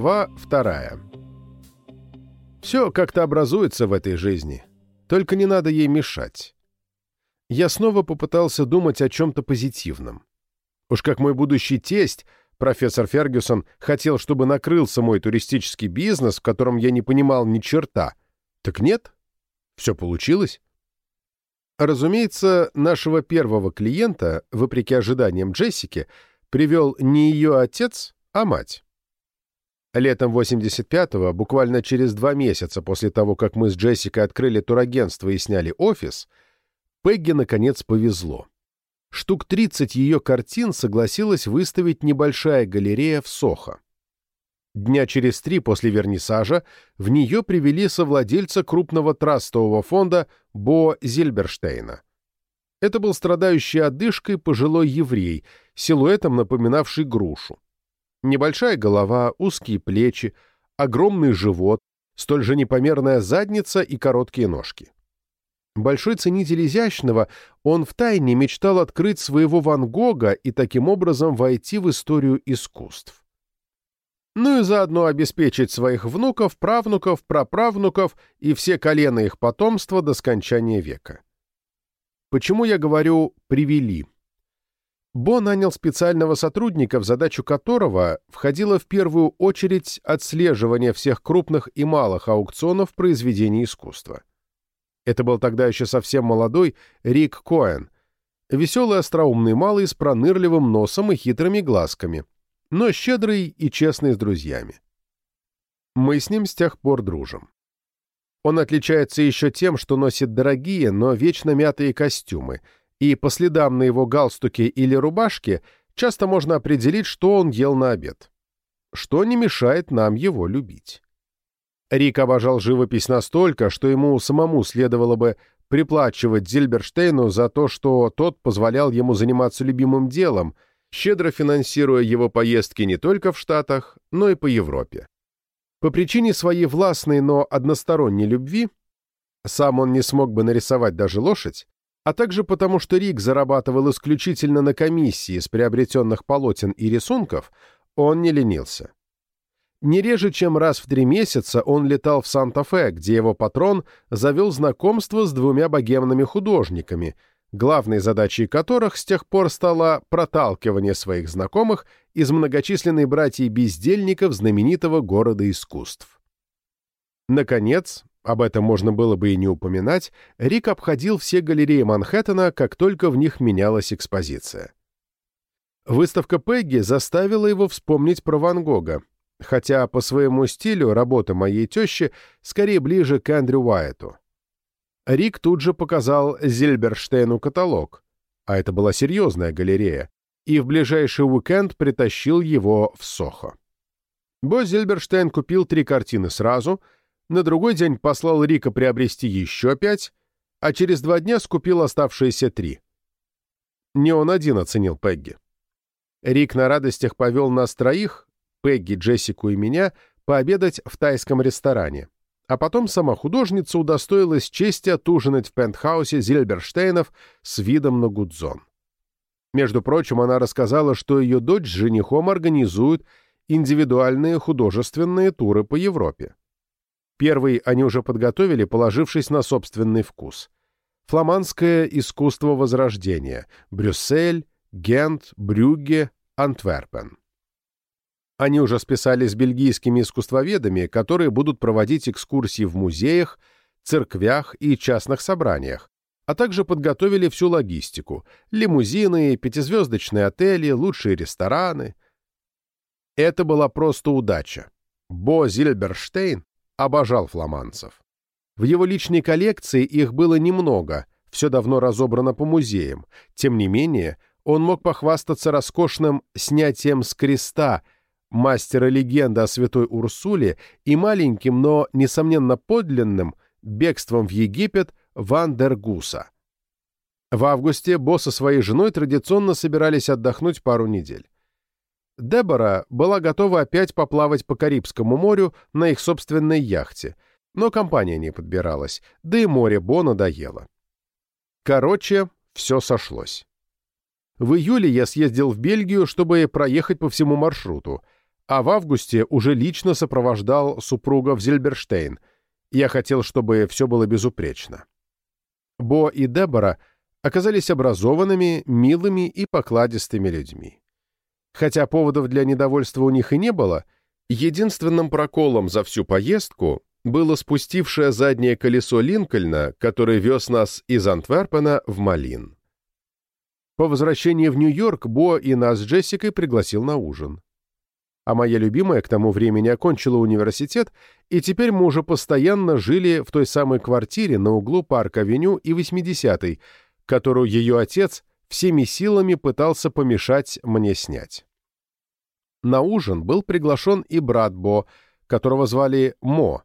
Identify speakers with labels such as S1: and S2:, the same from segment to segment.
S1: Глава вторая. Все как-то образуется в этой жизни, только не надо ей мешать. Я снова попытался думать о чем-то позитивном. Уж как мой будущий тесть, профессор Фергюсон, хотел, чтобы накрылся мой туристический бизнес, в котором я не понимал ни черта. Так нет, все получилось. Разумеется, нашего первого клиента, вопреки ожиданиям Джессики, привел не ее отец, а мать. Летом 85-го, буквально через два месяца после того, как мы с Джессикой открыли турагентство и сняли офис, Пегги, наконец, повезло. Штук 30 ее картин согласилась выставить небольшая галерея в Сохо. Дня через три после вернисажа в нее привели совладельца крупного трастового фонда Бо Зильберштейна. Это был страдающий одышкой пожилой еврей, силуэтом напоминавший грушу. Небольшая голова, узкие плечи, огромный живот, столь же непомерная задница и короткие ножки. Большой ценитель изящного, он втайне мечтал открыть своего Ван Гога и таким образом войти в историю искусств. Ну и заодно обеспечить своих внуков, правнуков, праправнуков и все колена их потомства до скончания века. Почему я говорю «привели»? Бо нанял специального сотрудника, в задачу которого входило в первую очередь отслеживание всех крупных и малых аукционов произведений искусства. Это был тогда еще совсем молодой Рик Коэн, веселый остроумный малый с пронырливым носом и хитрыми глазками, но щедрый и честный с друзьями. Мы с ним с тех пор дружим. Он отличается еще тем, что носит дорогие, но вечно мятые костюмы — и по следам на его галстуке или рубашке часто можно определить, что он ел на обед. Что не мешает нам его любить. Рик обожал живопись настолько, что ему самому следовало бы приплачивать Зильберштейну за то, что тот позволял ему заниматься любимым делом, щедро финансируя его поездки не только в Штатах, но и по Европе. По причине своей властной, но односторонней любви, сам он не смог бы нарисовать даже лошадь, а также потому, что Рик зарабатывал исключительно на комиссии с приобретенных полотен и рисунков, он не ленился. Не реже, чем раз в три месяца он летал в Санта-Фе, где его патрон завел знакомство с двумя богемными художниками, главной задачей которых с тех пор стало проталкивание своих знакомых из многочисленной братьей бездельников знаменитого города искусств. Наконец, об этом можно было бы и не упоминать, Рик обходил все галереи Манхэттена, как только в них менялась экспозиция. Выставка Пегги заставила его вспомнить про Ван Гога, хотя по своему стилю работа моей тещи скорее ближе к Эндрю Уайту. Рик тут же показал Зильберштейну каталог, а это была серьезная галерея, и в ближайший уикенд притащил его в Сохо. Бо Зильберштейн купил три картины сразу — на другой день послал Рика приобрести еще пять, а через два дня скупил оставшиеся три. Не он один оценил Пегги. Рик на радостях повел нас троих, Пегги, Джессику и меня, пообедать в тайском ресторане. А потом сама художница удостоилась чести отужинать в пентхаусе Зильберштейнов с видом на Гудзон. Между прочим, она рассказала, что ее дочь с женихом организуют индивидуальные художественные туры по Европе. Первый они уже подготовили, положившись на собственный вкус. Фламандское искусство Возрождения. Брюссель, Гент, Брюгге, Антверпен. Они уже списались с бельгийскими искусствоведами, которые будут проводить экскурсии в музеях, церквях и частных собраниях, а также подготовили всю логистику – лимузины, пятизвездочные отели, лучшие рестораны. Это была просто удача. Бо Зильберштейн обожал фламандцев. В его личной коллекции их было немного, все давно разобрано по музеям. Тем не менее, он мог похвастаться роскошным снятием с креста мастера легенды о святой Урсуле и маленьким, но, несомненно, подлинным бегством в Египет Ван дер Гуса. В августе Босс со своей женой традиционно собирались отдохнуть пару недель. Дебора была готова опять поплавать по Карибскому морю на их собственной яхте, но компания не подбиралась, да и море Бо надоело. Короче, все сошлось. В июле я съездил в Бельгию, чтобы проехать по всему маршруту, а в августе уже лично сопровождал супруга в Зильберштейн. Я хотел, чтобы все было безупречно. Бо и Дебора оказались образованными, милыми и покладистыми людьми. Хотя поводов для недовольства у них и не было, единственным проколом за всю поездку было спустившее заднее колесо Линкольна, который вез нас из Антверпена в Малин. По возвращении в Нью-Йорк Бо и нас с Джессикой пригласил на ужин. А моя любимая к тому времени окончила университет, и теперь мы уже постоянно жили в той самой квартире на углу Парк-авеню и 80-й, которую ее отец всеми силами пытался помешать мне снять. На ужин был приглашен и брат Бо, которого звали Мо,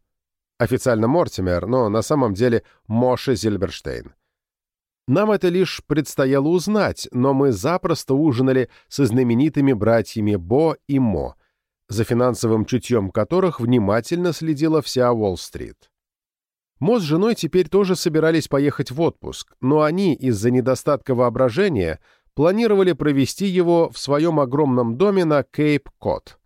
S1: официально Мортимер, но на самом деле Моше Зильберштейн. Нам это лишь предстояло узнать, но мы запросто ужинали со знаменитыми братьями Бо и Мо, за финансовым чутьем которых внимательно следила вся Уолл-стрит. Мо с женой теперь тоже собирались поехать в отпуск, но они из-за недостатка воображения планировали провести его в своем огромном доме на Кейп-Кот.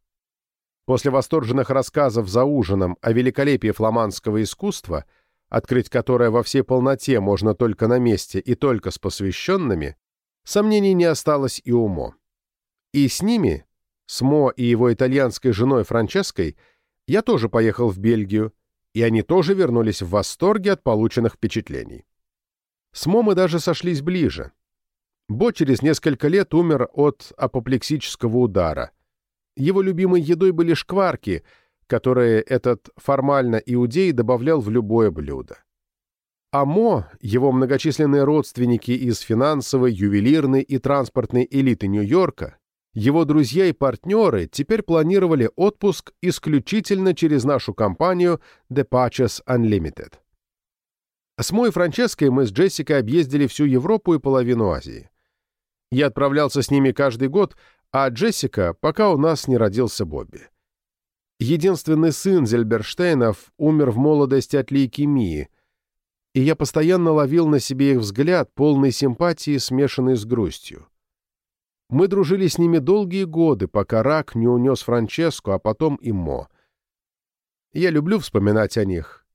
S1: После восторженных рассказов за ужином о великолепии фламандского искусства, открыть которое во всей полноте можно только на месте и только с посвященными, сомнений не осталось и у Мо. И с ними, с Мо и его итальянской женой Франческой, я тоже поехал в Бельгию, и они тоже вернулись в восторге от полученных впечатлений. С Мо мы даже сошлись ближе. Бо через несколько лет умер от апоплексического удара. Его любимой едой были шкварки, которые этот формально иудей добавлял в любое блюдо. А Мо, его многочисленные родственники из финансовой, ювелирной и транспортной элиты Нью-Йорка, его друзья и партнеры теперь планировали отпуск исключительно через нашу компанию The Patches Unlimited. С Мо и Франческой мы с Джессикой объездили всю Европу и половину Азии. Я отправлялся с ними каждый год, а Джессика, пока у нас не родился Бобби. Единственный сын Зельберштейнов умер в молодости от лейкемии, и я постоянно ловил на себе их взгляд, полный симпатии, смешанный с грустью. Мы дружили с ними долгие годы, пока рак не унес Франческу, а потом и Мо. Я люблю вспоминать о них.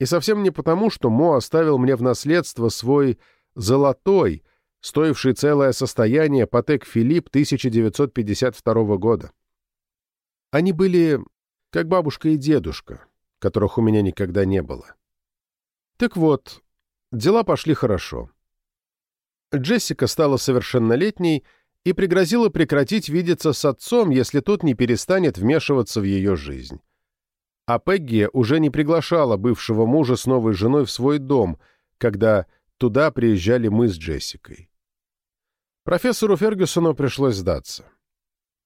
S1: И совсем не потому, что Мо оставил мне в наследство свой «золотой», стоивший целое состояние Патек Филипп 1952 года. Они были как бабушка и дедушка, которых у меня никогда не было. Так вот, дела пошли хорошо. Джессика стала совершеннолетней и пригрозила прекратить видеться с отцом, если тот не перестанет вмешиваться в ее жизнь. А Пегги уже не приглашала бывшего мужа с новой женой в свой дом, когда туда приезжали мы с Джессикой. Профессору Фергюсону пришлось сдаться.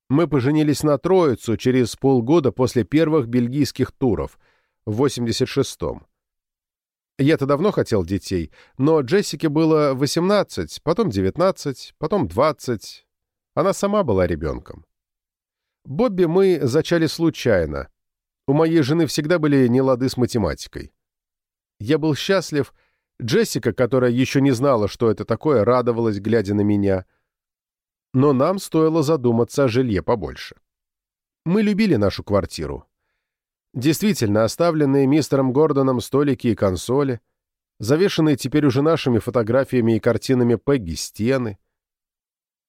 S1: Мы поженились на Троицу через полгода после первых бельгийских туров, в 86-м. Я-то давно хотел детей, но Джессике было 18, потом 19, потом 20, она сама была ребенком. Бобби мы зачали случайно. У моей жены всегда были нелады с математикой. Я был счастлив. Джессика, которая еще не знала, что это такое, радовалась, глядя на меня. Но нам стоило задуматься о жилье побольше. Мы любили нашу квартиру. Действительно, оставленные мистером Гордоном столики и консоли, завешенные теперь уже нашими фотографиями и картинами Пегги стены —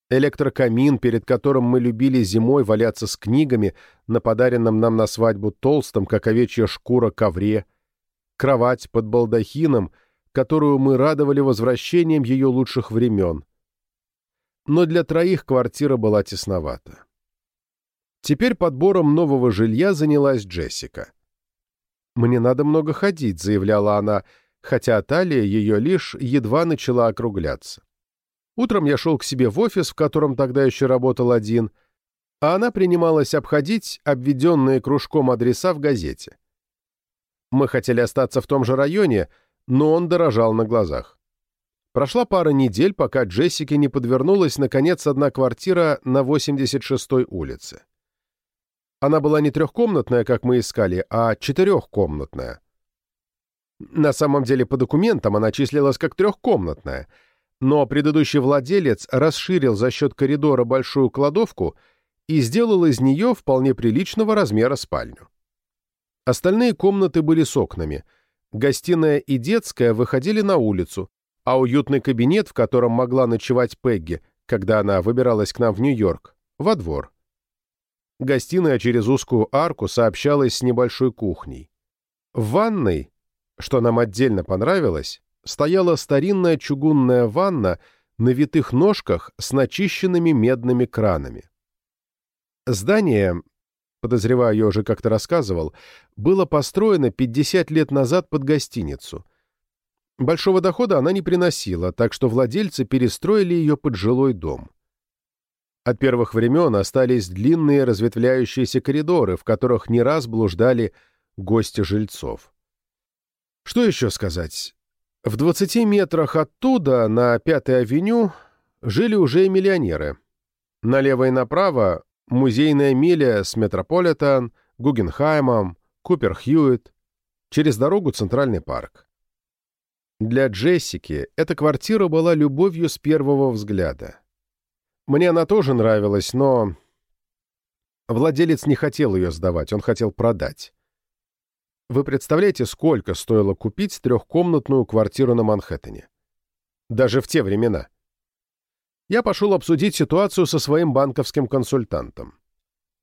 S1: электрокамин, перед которым мы любили зимой валяться с книгами на подаренном нам на свадьбу толстом, как овечья шкура, ковре, кровать под балдахином, которую мы радовали возвращением ее лучших времен. Но для троих квартира была тесновата. Теперь подбором нового жилья занялась Джессика. «Мне надо много ходить», — заявляла она, хотя талия ее лишь едва начала округляться. Утром я шел к себе в офис, в котором тогда еще работал один, а она принималась обходить обведенные кружком адреса в газете. Мы хотели остаться в том же районе, но он дорожал на глазах. Прошла пара недель, пока Джессике не подвернулась, наконец, одна квартира на 86-й улице. Она была не трехкомнатная, как мы искали, а четырехкомнатная. На самом деле, по документам она числилась как трехкомнатная — но предыдущий владелец расширил за счет коридора большую кладовку и сделал из нее вполне приличного размера спальню. Остальные комнаты были с окнами. Гостиная и детская выходили на улицу, а уютный кабинет, в котором могла ночевать Пегги, когда она выбиралась к нам в Нью-Йорк, во двор. Гостиная через узкую арку сообщалась с небольшой кухней. В ванной, что нам отдельно понравилось, стояла старинная чугунная ванна на витых ножках с начищенными медными кранами. Здание, подозреваю, я уже как-то рассказывал, было построено 50 лет назад под гостиницу. Большого дохода она не приносила, так что владельцы перестроили ее под жилой дом. От первых времен остались длинные разветвляющиеся коридоры, в которых не раз блуждали гости жильцов. Что еще сказать? В 20 метрах оттуда, на Пятой авеню, жили уже и миллионеры. Налево и направо музейная миля с Метрополитен, Гугенхаймом, Купер Хьюитт, через дорогу Центральный парк. Для Джессики эта квартира была любовью с первого взгляда. Мне она тоже нравилась, но... Владелец не хотел ее сдавать, он хотел продать. Вы представляете, сколько стоило купить трехкомнатную квартиру на Манхэттене? Даже в те времена. Я пошел обсудить ситуацию со своим банковским консультантом.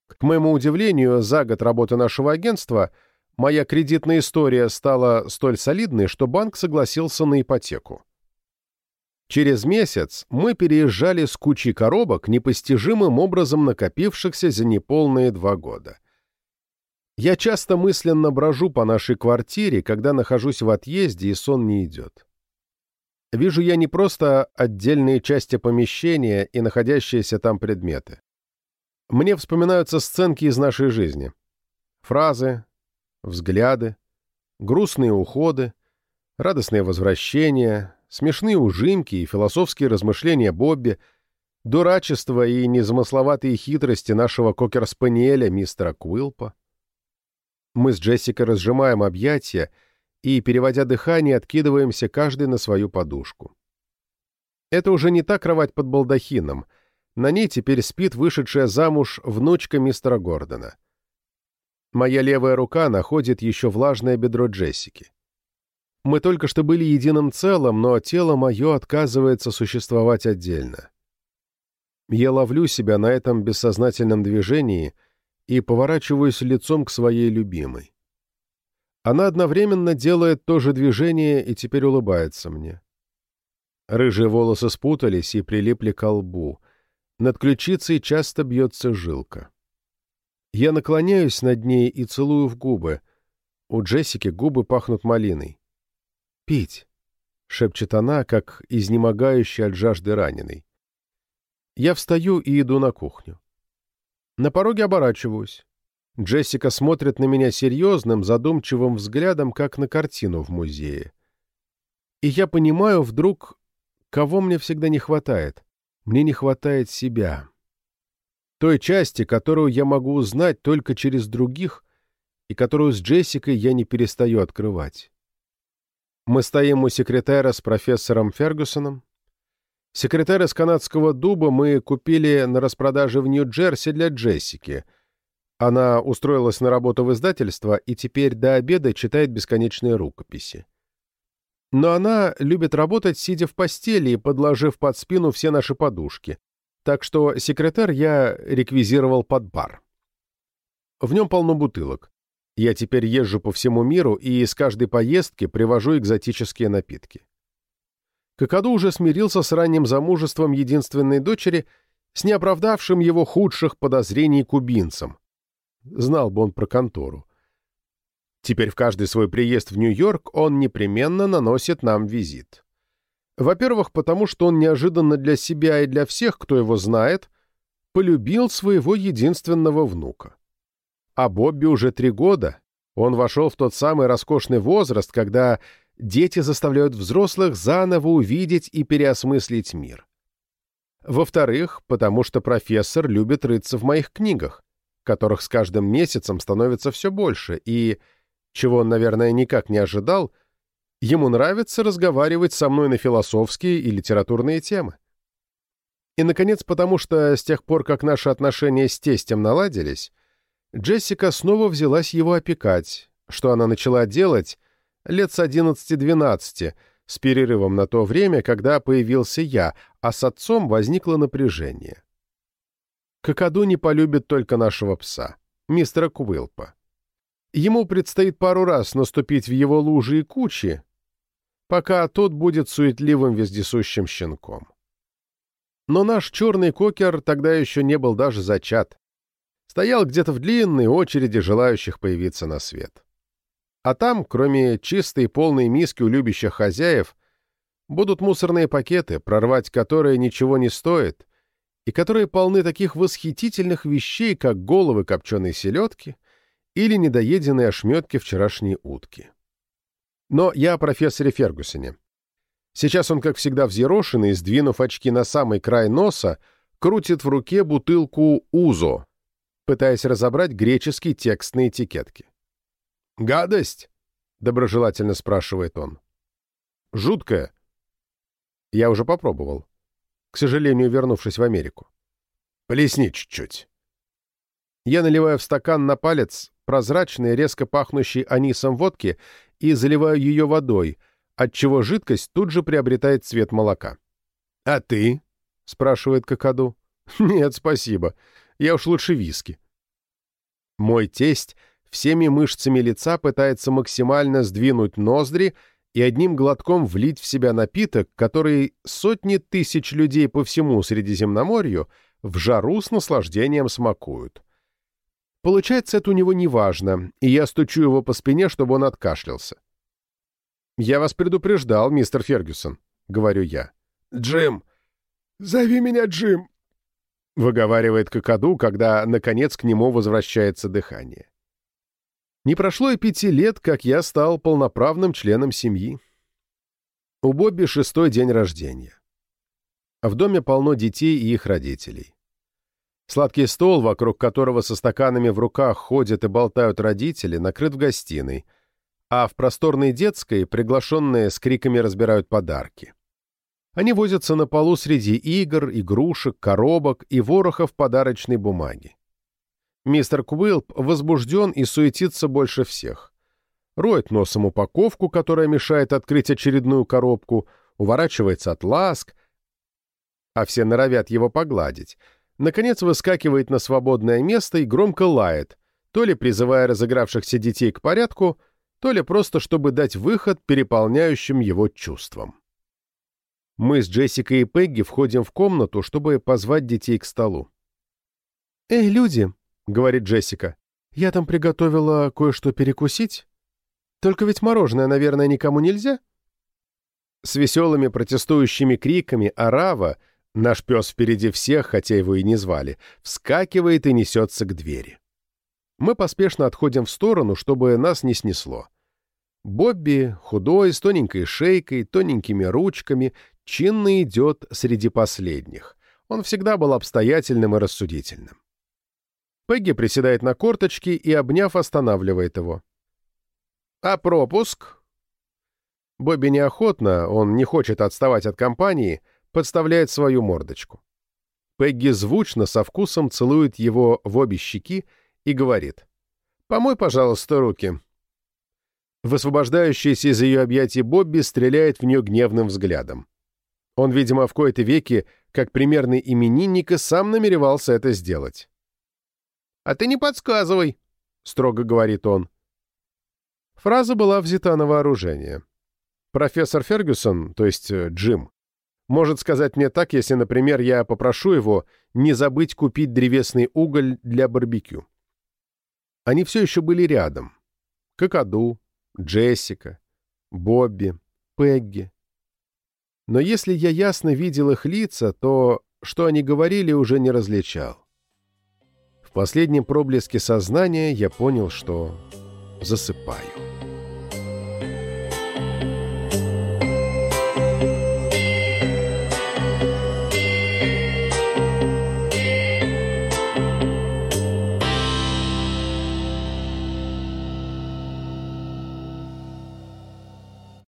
S1: К моему удивлению, за год работы нашего агентства моя кредитная история стала столь солидной, что банк согласился на ипотеку. Через месяц мы переезжали с кучей коробок, непостижимым образом накопившихся за неполные два года. Я часто мысленно брожу по нашей квартире, когда нахожусь в отъезде и сон не идет. Вижу я не просто отдельные части помещения и находящиеся там предметы. Мне вспоминаются сценки из нашей жизни. Фразы, взгляды, грустные уходы, радостные возвращения, смешные ужимки и философские размышления Бобби, дурачество и незамысловатые хитрости нашего кокер-спаниеля мистера Куилпа. Мы с Джессикой разжимаем объятия и, переводя дыхание, откидываемся каждый на свою подушку. Это уже не та кровать под балдахином. На ней теперь спит вышедшая замуж внучка мистера Гордона. Моя левая рука находит еще влажное бедро Джессики. Мы только что были единым целым, но тело мое отказывается существовать отдельно. Я ловлю себя на этом бессознательном движении — и поворачиваюсь лицом к своей любимой. Она одновременно делает то же движение и теперь улыбается мне. Рыжие волосы спутались и прилипли к лбу. Над ключицей часто бьется жилка. Я наклоняюсь над ней и целую в губы. У Джессики губы пахнут малиной. «Пить», — шепчет она, как изнемогающий от жажды раненый. Я встаю и иду на кухню. На пороге оборачиваюсь. Джессика смотрит на меня серьезным, задумчивым взглядом, как на картину в музее. И я понимаю вдруг, кого мне всегда не хватает. Мне не хватает себя. Той части, которую я могу узнать только через других, и которую с Джессикой я не перестаю открывать. Мы стоим у секретаря с профессором Фергюсоном, Секретарь из канадского дуба мы купили на распродаже в Нью-Джерси для Джессики. Она устроилась на работу в издательство и теперь до обеда читает бесконечные рукописи. Но она любит работать, сидя в постели и подложив под спину все наши подушки. Так что секретарь я реквизировал под бар. В нем полно бутылок. Я теперь езжу по всему миру и из каждой поездки привожу экзотические напитки. Какаду уже смирился с ранним замужеством единственной дочери, с неоправдавшим его худших подозрений кубинцем. Знал бы он про контору. Теперь в каждый свой приезд в Нью-Йорк он непременно наносит нам визит. Во-первых, потому что он неожиданно для себя и для всех, кто его знает, полюбил своего единственного внука. А Бобби уже три года. Он вошел в тот самый роскошный возраст, когда дети заставляют взрослых заново увидеть и переосмыслить мир. Во-вторых, потому что профессор любит рыться в моих книгах, которых с каждым месяцем становится все больше, и, чего он, наверное, никак не ожидал, ему нравится разговаривать со мной на философские и литературные темы. И, наконец, потому что с тех пор, как наши отношения с тестем наладились, Джессика снова взялась его опекать, что она начала делать лет с 11-12, с перерывом на то время, когда появился я, а с отцом возникло напряжение. Какаду не полюбит только нашего пса, мистера Куилпа. Ему предстоит пару раз наступить в его лужи и кучи, пока тот будет суетливым вездесущим щенком. Но наш черный кокер тогда еще не был даже зачат. Стоял где-то в длинной очереди желающих появиться на свет. А там, кроме чистой полной миски у любящих хозяев, будут мусорные пакеты, прорвать которые ничего не стоит, и которые полны таких восхитительных вещей, как головы копченой селедки или недоеденные ошметки вчерашней утки. Но я о профессоре Фергусоне. Сейчас он, как всегда, взъерошенный, сдвинув очки на самый край носа, крутит в руке бутылку «Узо», пытаясь разобрать греческий текст на этикетке. «Гадость?» — доброжелательно спрашивает он. «Жуткая». Я уже попробовал, к сожалению, вернувшись в Америку. «Плесни чуть-чуть». Я наливаю в стакан на палец прозрачный, резко пахнущий анисом водки и заливаю ее водой — отчего жидкость тут же приобретает цвет молока. «А ты?» — спрашивает Кокаду. «Нет, спасибо. Я уж лучше виски». Мой тесть всеми мышцами лица пытается максимально сдвинуть ноздри и одним глотком влить в себя напиток, который сотни тысяч людей по всему Средиземноморью в жару с наслаждением смакуют. Получается, это у него неважно, и я стучу его по спине, чтобы он откашлялся. «Я вас предупреждал, мистер Фергюсон», — говорю я.
S2: «Джим! Зови меня Джим!»
S1: — выговаривает Кокаду, когда, наконец, к нему возвращается дыхание. Не прошло и пяти лет, как я стал полноправным членом семьи. У Бобби шестой день рождения. В доме полно детей и их родителей. Сладкий стол, вокруг которого со стаканами в руках ходят и болтают родители, накрыт в гостиной — а в просторной детской приглашенные с криками разбирают подарки. Они возятся на полу среди игр, игрушек, коробок и ворохов подарочной бумаги. Мистер Куилп возбужден и суетится больше всех. Роет носом упаковку, которая мешает открыть очередную коробку, уворачивается от ласк, а все норовят его погладить. Наконец выскакивает на свободное место и громко лает, то ли призывая разыгравшихся детей к порядку, то ли просто чтобы дать выход переполняющим его чувствам. Мы с Джессикой и Пегги входим в комнату, чтобы позвать детей к столу. «Эй, люди!» — говорит Джессика. «Я там приготовила кое-что перекусить. Только ведь мороженое, наверное, никому нельзя?» С веселыми протестующими криками Арава, наш пес впереди всех, хотя его и не звали, вскакивает и несется к двери. Мы поспешно отходим в сторону, чтобы нас не снесло. Бобби, худой, с тоненькой шейкой, тоненькими ручками, чинно идет среди последних. Он всегда был обстоятельным и рассудительным. Пегги приседает на корточки и, обняв, останавливает его. «А пропуск?» Бобби неохотно, он не хочет отставать от компании, подставляет свою мордочку. Пегги звучно, со вкусом целует его в обе щеки и говорит «Помой, пожалуйста, руки». Высвобождающийся из ее объятий Бобби стреляет в нее гневным взглядом. Он, видимо, в кои-то веки, как примерный именинник, и сам намеревался это сделать. «А ты не подсказывай», — строго говорит он. Фраза была взята на вооружение. Профессор Фергюсон, то есть э, Джим, может сказать мне так, если, например, я попрошу его не забыть купить древесный уголь для барбекю. Они все еще были рядом. Какаду, Джессика, Бобби, Пегги. Но если я ясно видел их лица, то, что они говорили, уже не различал. Последнем проблеске сознания я понял, что засыпаю.